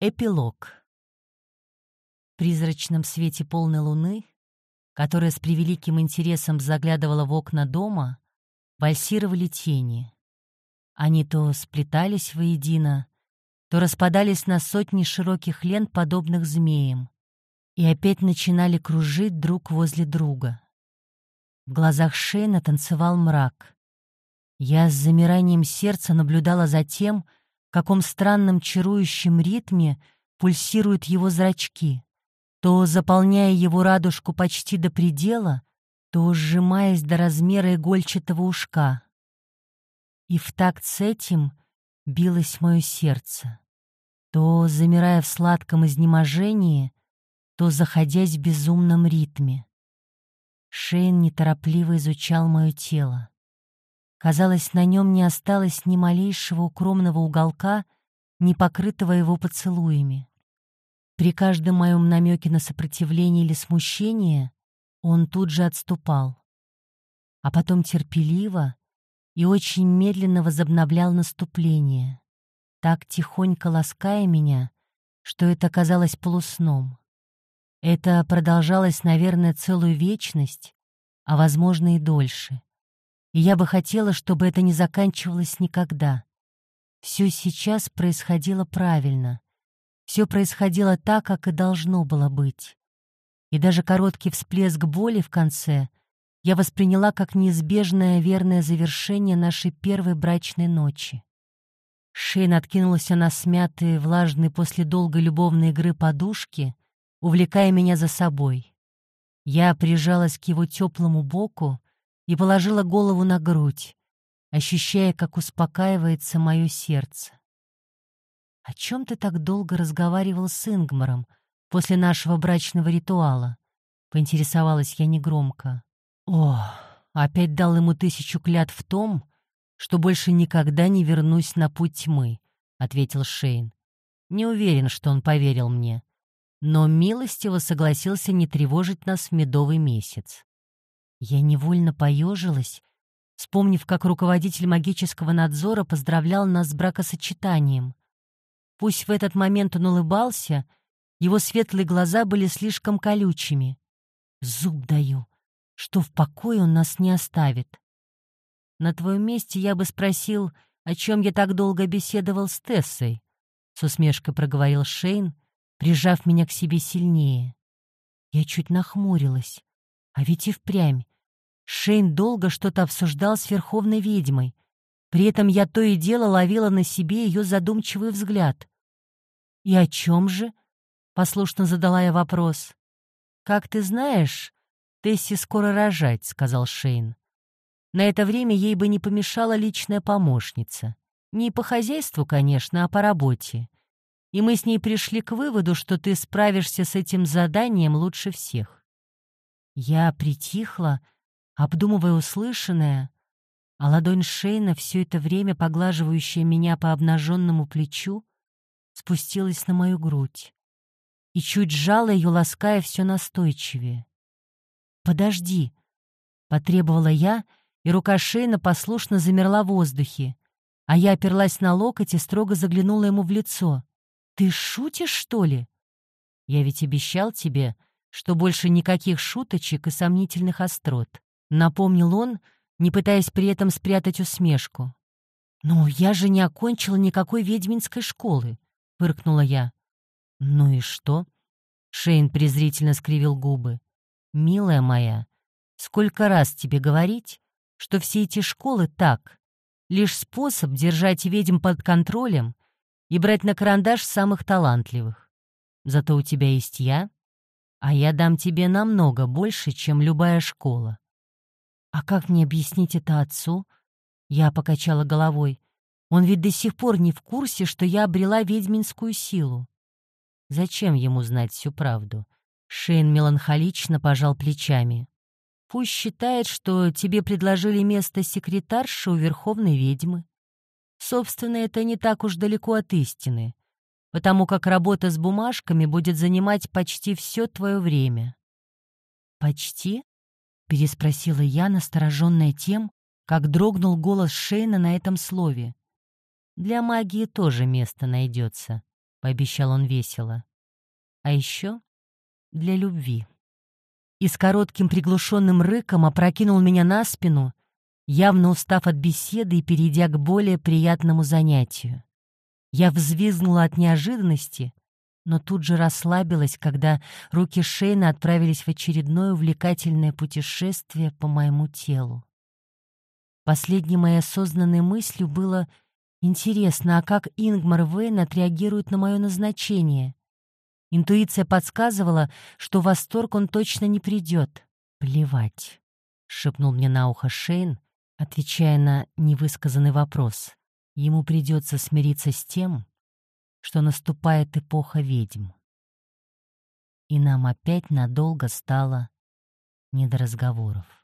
Эпилог. В призрачном свете полной луны, которая с превеликим интересом заглядывала в окна дома, вальсировали тени. Они то сплетались воедино, то распадались на сотни широких лент, подобных змеям, и опять начинали кружить друг возле друга. В глазах Шейна танцевал мрак. Я с замиранием сердца наблюдала за тем, в каком странном чарующем ритме пульсируют его зрачки, то заполняя его радужку почти до предела, то сжимаясь до размера игольчатого ушка. И в такт с этим билось мое сердце, то замирая в сладком изнеможении, то заходясь в безумном ритме. Шейн неторопливо изучал мое тело. Казалось, на нем не осталось ни малейшего укромного уголка, не покрытого его поцелуями. При каждом моем намеке на сопротивление или смущение он тут же отступал. А потом терпеливо и очень медленно возобновлял наступление, так тихонько лаская меня, что это казалось полусном. Это продолжалось, наверное, целую вечность, а, возможно, и дольше я бы хотела, чтобы это не заканчивалось никогда. Все сейчас происходило правильно. Все происходило так, как и должно было быть. И даже короткий всплеск боли в конце я восприняла как неизбежное верное завершение нашей первой брачной ночи. Шейн откинулся на смятые, влажные после долгой любовной игры подушки, увлекая меня за собой. Я прижалась к его теплому боку, и положила голову на грудь, ощущая, как успокаивается мое сердце. «О чем ты так долго разговаривал с Ингмаром после нашего брачного ритуала?» — поинтересовалась я негромко. «О, опять дал ему тысячу клят в том, что больше никогда не вернусь на путь тьмы», — ответил Шейн. «Не уверен, что он поверил мне, но милостиво согласился не тревожить нас в медовый месяц. Я невольно поежилась, вспомнив, как руководитель магического надзора поздравлял нас с бракосочетанием. Пусть в этот момент он улыбался, его светлые глаза были слишком колючими. Зуб даю, что в покое он нас не оставит. На твоем месте я бы спросил, о чем я так долго беседовал с Тессой, — с усмешкой проговорил Шейн, прижав меня к себе сильнее. Я чуть нахмурилась. А ведь и впрямь. Шейн долго что-то обсуждал с верховной ведьмой. При этом я то и дело ловила на себе ее задумчивый взгляд. «И о чем же?» — послушно задала я вопрос. «Как ты знаешь, Тесси скоро рожать», — сказал Шейн. «На это время ей бы не помешала личная помощница. Не по хозяйству, конечно, а по работе. И мы с ней пришли к выводу, что ты справишься с этим заданием лучше всех. Я притихла, обдумывая услышанное, а ладонь Шейна, все это время поглаживающая меня по обнаженному плечу, спустилась на мою грудь и чуть сжала ее, лаская все настойчивее. «Подожди!» — потребовала я, и рука Шейна послушно замерла в воздухе, а я оперлась на локоть и строго заглянула ему в лицо. «Ты шутишь, что ли?» «Я ведь обещал тебе, что больше никаких шуточек и сомнительных острот. Напомнил он, не пытаясь при этом спрятать усмешку. «Ну, я же не окончила никакой ведьминской школы», — фыркнула я. «Ну и что?» — Шейн презрительно скривил губы. «Милая моя, сколько раз тебе говорить, что все эти школы так, лишь способ держать ведьм под контролем и брать на карандаш самых талантливых. Зато у тебя есть я, а я дам тебе намного больше, чем любая школа. А как мне объяснить это отцу? Я покачала головой. Он ведь до сих пор не в курсе, что я обрела ведьминскую силу. Зачем ему знать всю правду? Шейн меланхолично пожал плечами. Пусть считает, что тебе предложили место секретарши у верховной ведьмы. Собственно, это не так уж далеко от истины потому как работа с бумажками будет занимать почти все твое время». «Почти?» — переспросила я, настороженная тем, как дрогнул голос Шейна на этом слове. «Для магии тоже место найдется», — пообещал он весело. «А еще для любви». И с коротким приглушенным рыком опрокинул меня на спину, явно устав от беседы и перейдя к более приятному занятию. Я взвизгнула от неожиданности, но тут же расслабилась, когда руки Шейна отправились в очередное увлекательное путешествие по моему телу. Последней моей осознанной мыслью было «Интересно, а как Ингмар Вейн отреагирует на мое назначение?» Интуиция подсказывала, что в восторг он точно не придет. «Плевать», — шепнул мне на ухо Шейн, отвечая на невысказанный вопрос. Ему придется смириться с тем, что наступает эпоха ведьм. И нам опять надолго стало не до разговоров.